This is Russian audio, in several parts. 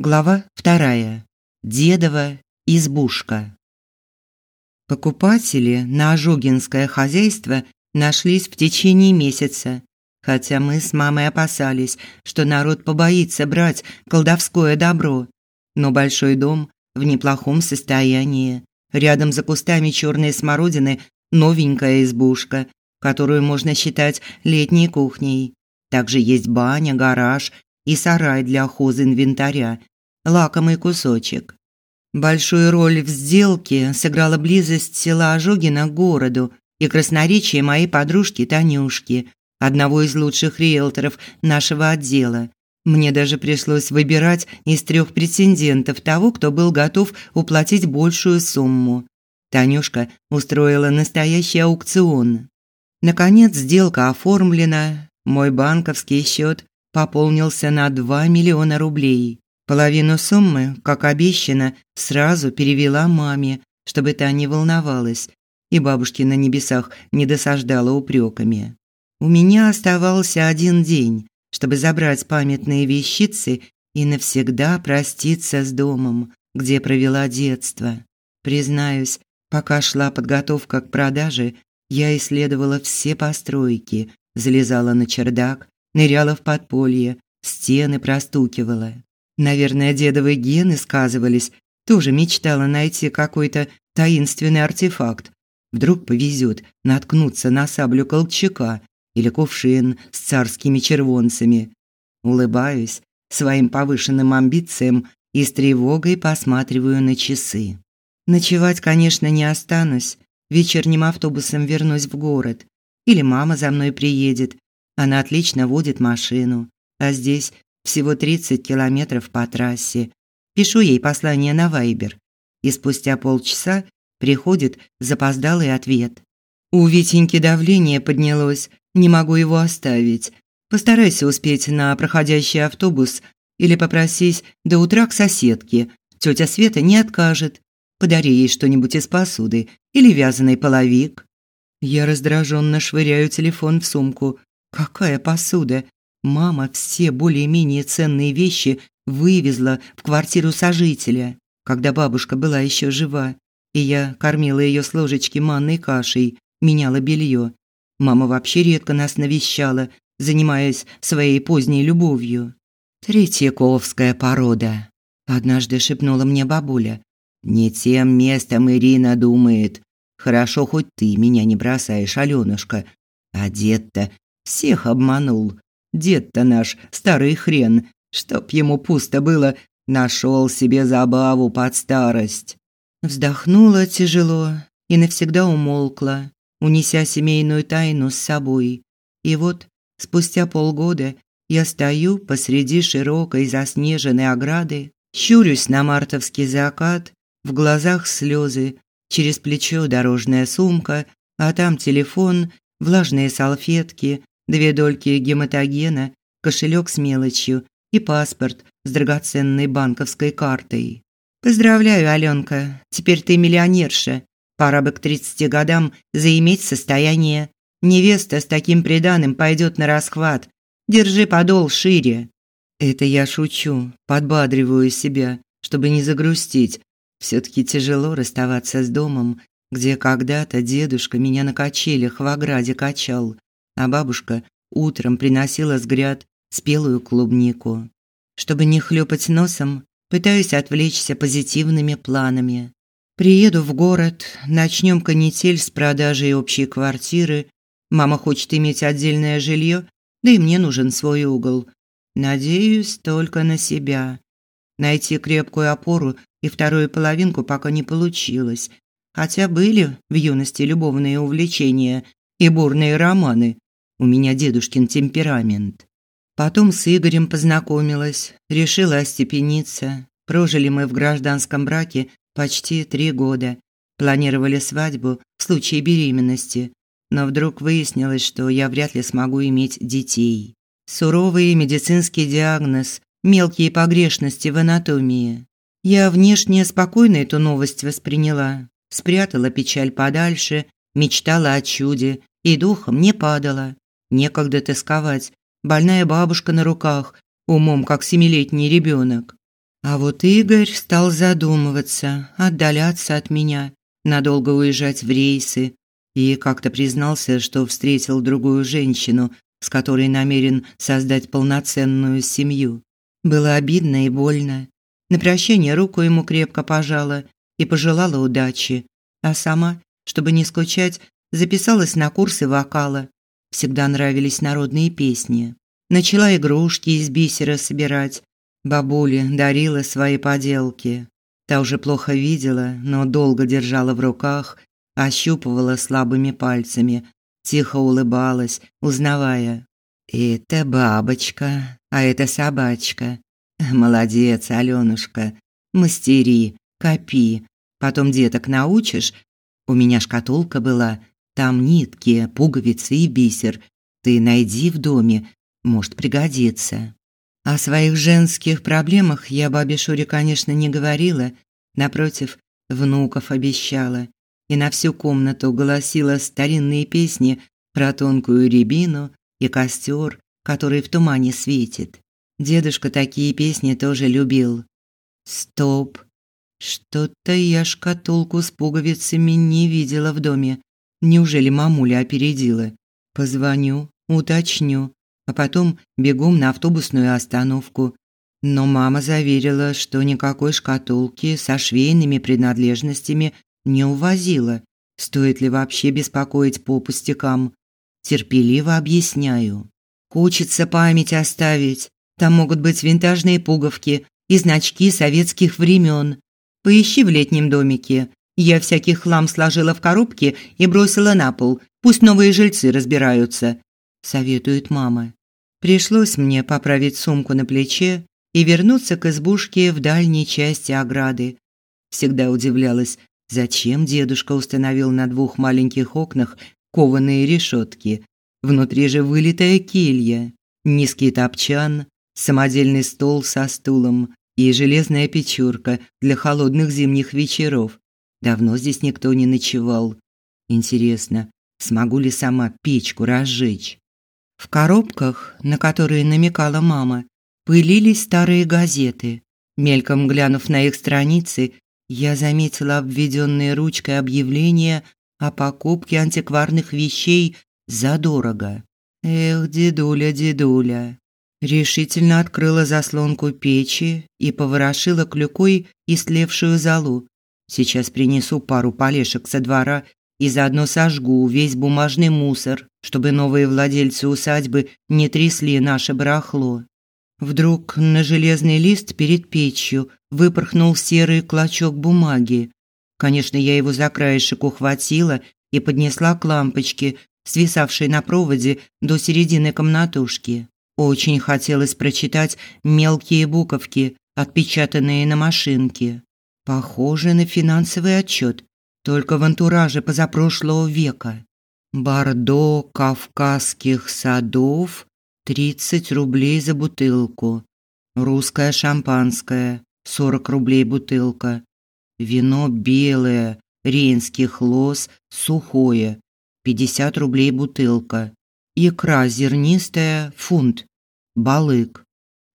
Глава вторая. Дедова избушка. Покупатели на Ожогинское хозяйство нашлись в течение месяца, хотя мы с мамой опасались, что народ побоится брать колдовское добро. Но большой дом в неплохом состоянии. Рядом за кустами черной смородины новенькая избушка, которую можно считать летней кухней. Также есть баня, гараж и сарай для хозинвентаря, лакомый кусочек. Большую роль в сделке сыграла близость села Ожогина к городу и красноречие моей подружки Танюшки, одного из лучших риэлторов нашего отдела. Мне даже пришлось выбирать из трех претендентов того, кто был готов уплатить большую сумму. Танюшка устроила настоящий аукцион. Наконец сделка оформлена, мой банковский счет пополнился на 2 миллиона рублей. Половину суммы, как обещано, сразу перевела маме, чтобы та не волновалась и бабушке на небесах не досаждала упреками. У меня оставался один день, чтобы забрать памятные вещицы и навсегда проститься с домом, где провела детство. Признаюсь, пока шла подготовка к продаже, я исследовала все постройки, залезала на чердак, ныряла в подполье, стены простукивала. Наверное, дедовые гены сказывались. Тоже мечтала найти какой-то таинственный артефакт. Вдруг повезет наткнуться на саблю Колчака или кувшин с царскими червонцами. Улыбаюсь своим повышенным амбициям и с тревогой посматриваю на часы. Ночевать, конечно, не останусь. Вечерним автобусом вернусь в город. Или мама за мной приедет, она отлично водит машину, а здесь всего 30 километров по трассе. Пишу ей послание на Вайбер, и спустя полчаса приходит запоздалый ответ. У Витеньки давление поднялось, не могу его оставить. Постарайся успеть на проходящий автобус или попросись до утра к соседке. Тетя Света не откажет. Подари ей что-нибудь из посуды или вязаный половик. Я раздраженно швыряю телефон в сумку. Какая посуда? Мама все более-менее ценные вещи вывезла в квартиру сожителя, когда бабушка была еще жива, и я кормила ее с ложечки манной кашей, меняла белье. Мама вообще редко нас навещала, занимаясь своей поздней любовью. Третьяковская порода, однажды шепнула мне бабуля. Не тем местом Ирина думает. Хорошо хоть ты меня не бросаешь, Алёнушка. А дед-то всех обманул. Дед-то наш старый хрен, чтоб ему пусто было, нашел себе забаву под старость. Вздохнула тяжело и навсегда умолкла, унеся семейную тайну с собой. И вот, спустя полгода, я стою посреди широкой заснеженной ограды, щурюсь на мартовский закат, в глазах слезы, через плечо дорожная сумка, а там телефон, влажные салфетки, две дольки гематогена, кошелек с мелочью и паспорт с драгоценной банковской картой. Поздравляю, Алёнка, теперь ты миллионерша. Пора бы к 30 годам заиметь состояние. Невеста с таким приданым пойдет на расхват. Держи подол шире. Это я шучу, подбадриваю себя, чтобы не загрустить. все таки тяжело расставаться с домом, где когда-то дедушка меня на качелях в ограде качал, а бабушка утром приносила с гряд спелую клубнику. Чтобы не хлюпать носом, пытаюсь отвлечься позитивными планами. Приеду в город, начнем канитель с продажей общей квартиры. Мама хочет иметь отдельное жилье, да и мне нужен свой угол. Надеюсь только на себя. Найти крепкую опору и вторую половинку пока не получилось. Хотя были в юности любовные увлечения и бурные романы, у меня дедушкин темперамент. Потом с Игорем познакомилась, решила остепениться. Прожили мы в гражданском браке почти три года. Планировали свадьбу в случае беременности, но вдруг выяснилось, что я вряд ли смогу иметь детей. Суровый медицинский диагноз, мелкие погрешности в анатомии. Я внешне спокойно эту новость восприняла, спрятала печаль подальше, мечтала о чуде и духом не падала. Некогда тосковать. Больная бабушка на руках, умом как семилетний ребенок. А вот Игорь стал задумываться, отдаляться от меня, надолго уезжать в рейсы и как-то признался, что встретил другую женщину, с которой намерен создать полноценную семью. Было обидно и больно. На прощание руку ему крепко пожала и пожелала удачи, а сама, чтобы не скучать, записалась на курсы вокала. Всегда нравились народные песни. Начала игрушки из бисера собирать. Бабуле дарила свои поделки. Та уже плохо видела, но долго держала в руках, ощупывала слабыми пальцами, тихо улыбалась, узнавая. «Это бабочка, а это собачка. Молодец, Алёнушка. Мастери, копи. Потом деток научишь. У меня шкатулка была, там нитки, пуговицы и бисер. Ты найди в доме, может пригодится. О своих женских проблемах я бабе Шуре, конечно, не говорила, напротив, внуков обещала и на всю комнату голосила старинные песни про тонкую рябину и костер, который в тумане светит. Дедушка такие песни тоже любил. Стоп. Что-то я шкатулку с пуговицами не видела в доме. Неужели мамуля опередила? Позвоню, уточню, а потом бегом на автобусную остановку. Но мама заверила, что никакой шкатулки со швейными принадлежностями не увозила. Стоит ли вообще беспокоить по пустякам? Терпеливо объясняю. Хочется память оставить. Там могут быть винтажные пуговки и значки советских времен. Поищи в летнем домике. Я всякий хлам сложила в коробки и бросила на пол. Пусть новые жильцы разбираются, советует мама. Пришлось мне поправить сумку на плече и вернуться к избушке в дальней части ограды. Всегда удивлялась, зачем дедушка установил на двух маленьких окнах кованые решетки. Внутри же вылитая келья, низкий топчан, самодельный стол со стулом и железная печурка для холодных зимних вечеров. Давно здесь никто не ночевал. Интересно, смогу ли сама печку разжечь? В коробках, на которые намекала мама, пылились старые газеты. Мельком глянув на их страницы, я заметила обведенные ручкой объявление о покупке антикварных вещей задорого. Эх, дедуля, дедуля. Решительно открыла заслонку печи и поворошила клюкой истлевшую золу. Сейчас принесу пару полешек со двора и заодно сожгу весь бумажный мусор, чтобы новые владельцы усадьбы не трясли наше барахло. Вдруг на железный лист перед печью выпорхнул серый клочок бумаги. Конечно, я его за краешек ухватила и поднесла к лампочке, свисавшей на проводе до середины комнатушки. Очень хотелось прочитать мелкие буковки, отпечатанные на машинке. Похоже на финансовый отчет, только в антураже позапрошлого века. Бордо кавказских садов 30 рублей за бутылку. Русское шампанское 40 рублей бутылка. Вино белое, рейнских лоз, сухое 50 рублей бутылка. Икра зернистая фунт. Балык.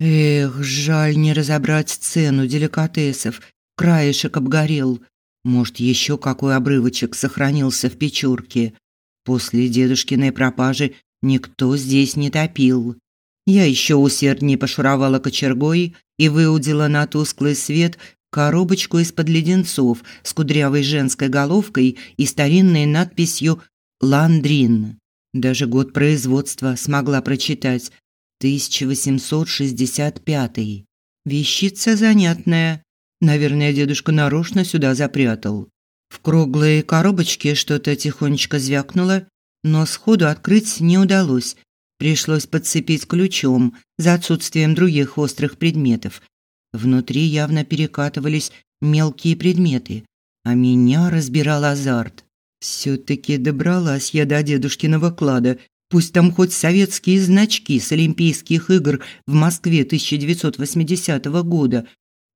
Эх, жаль не разобрать цену деликатесов. Краешек обгорел. Может, еще какой обрывочек сохранился в печурке. После дедушкиной пропажи никто здесь не топил. Я еще усерднее пошуровала кочергой и выудила на тусклый свет коробочку из-под леденцов с кудрявой женской головкой и старинной надписью «Ландрин». Даже год производства смогла прочитать. 1865. Вещица занятная. Наверное, дедушка нарочно сюда запрятал. В круглой коробочке что-то тихонечко звякнуло, но сходу открыть не удалось. Пришлось подцепить ключом за отсутствием других острых предметов. Внутри явно перекатывались мелкие предметы, а меня разбирал азарт. Все-таки добралась я до дедушкиного клада. Пусть там хоть советские значки с Олимпийских игр в Москве 1980 года.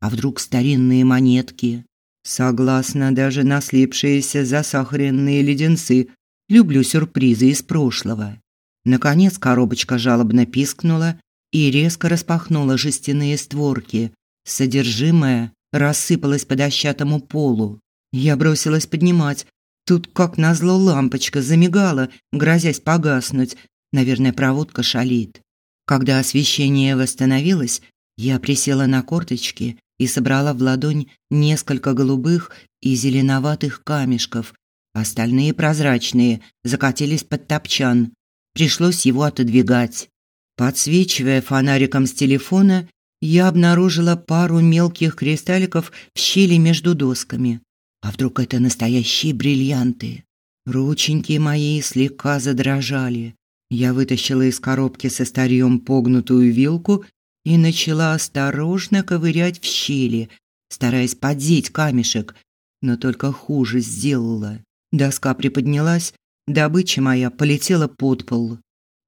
А вдруг старинные монетки? Согласно даже на слипшиеся засахаренные леденцы Люблю сюрпризы из прошлого. Наконец коробочка жалобно пискнула и резко распахнула жестяные створки. Содержимое рассыпалось по дощатому полу. Я бросилась поднимать. Тут, как назло, лампочка замигала, грозясь погаснуть. Наверное, проводка шалит. Когда освещение восстановилось, я присела на корточки и собрала в ладонь несколько голубых и зеленоватых камешков. Остальные прозрачные закатились под топчан. Пришлось его отодвигать. Подсвечивая фонариком с телефона, я обнаружила пару мелких кристалликов в щели между досками. А вдруг это настоящие бриллианты? Рученьки мои слегка задрожали. Я вытащила из коробки со старьем погнутую вилку и начала осторожно ковырять в щели, стараясь поддеть камешек, но только хуже сделала. Доска приподнялась, добыча моя полетела под пол.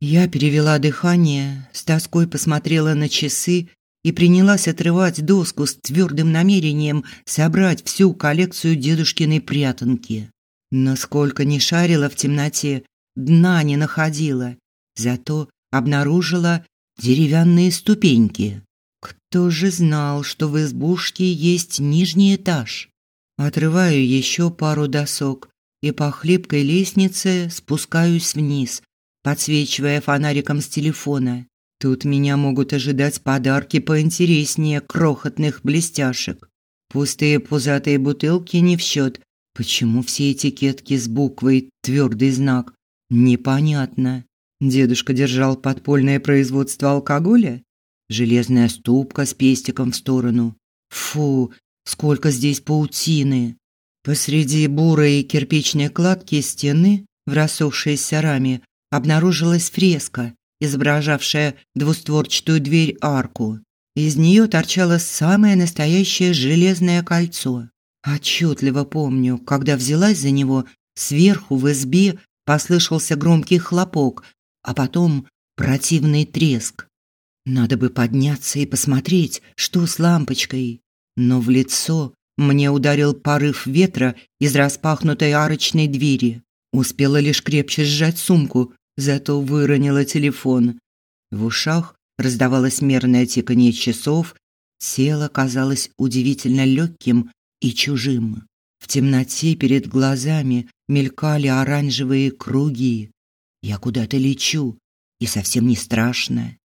Я перевела дыхание, с тоской посмотрела на часы и принялась отрывать доску с твердым намерением собрать всю коллекцию дедушкиной прятанки. Насколько не шарила в темноте, дна не находила, зато обнаружила деревянные ступеньки. Кто же знал, что в избушке есть нижний этаж? Отрываю еще пару досок и по хлипкой лестнице спускаюсь вниз, подсвечивая фонариком с телефона. Тут меня могут ожидать подарки поинтереснее крохотных блестяшек. Пустые пузатые бутылки не в счет. Почему все этикетки с буквой «твердый знак»? Непонятно. Дедушка держал подпольное производство алкоголя? Железная ступка с пестиком в сторону. Фу, сколько здесь паутины. Посреди бурой кирпичной кладки стены в рассохшейся раме обнаружилась фреска, изображавшая двустворчатую дверь-арку. Из нее торчало самое настоящее железное кольцо. Отчетливо помню, когда взялась за него, сверху в избе послышался громкий хлопок, а потом противный треск. Надо бы подняться и посмотреть, что с лампочкой. Но в лицо мне ударил порыв ветра из распахнутой арочной двери. Успела лишь крепче сжать сумку, зато выронила телефон. В ушах раздавалось мерное тиканье часов, тело казалось удивительно легким и чужим. В темноте перед глазами мелькали оранжевые круги. Я куда-то лечу, и совсем не страшно.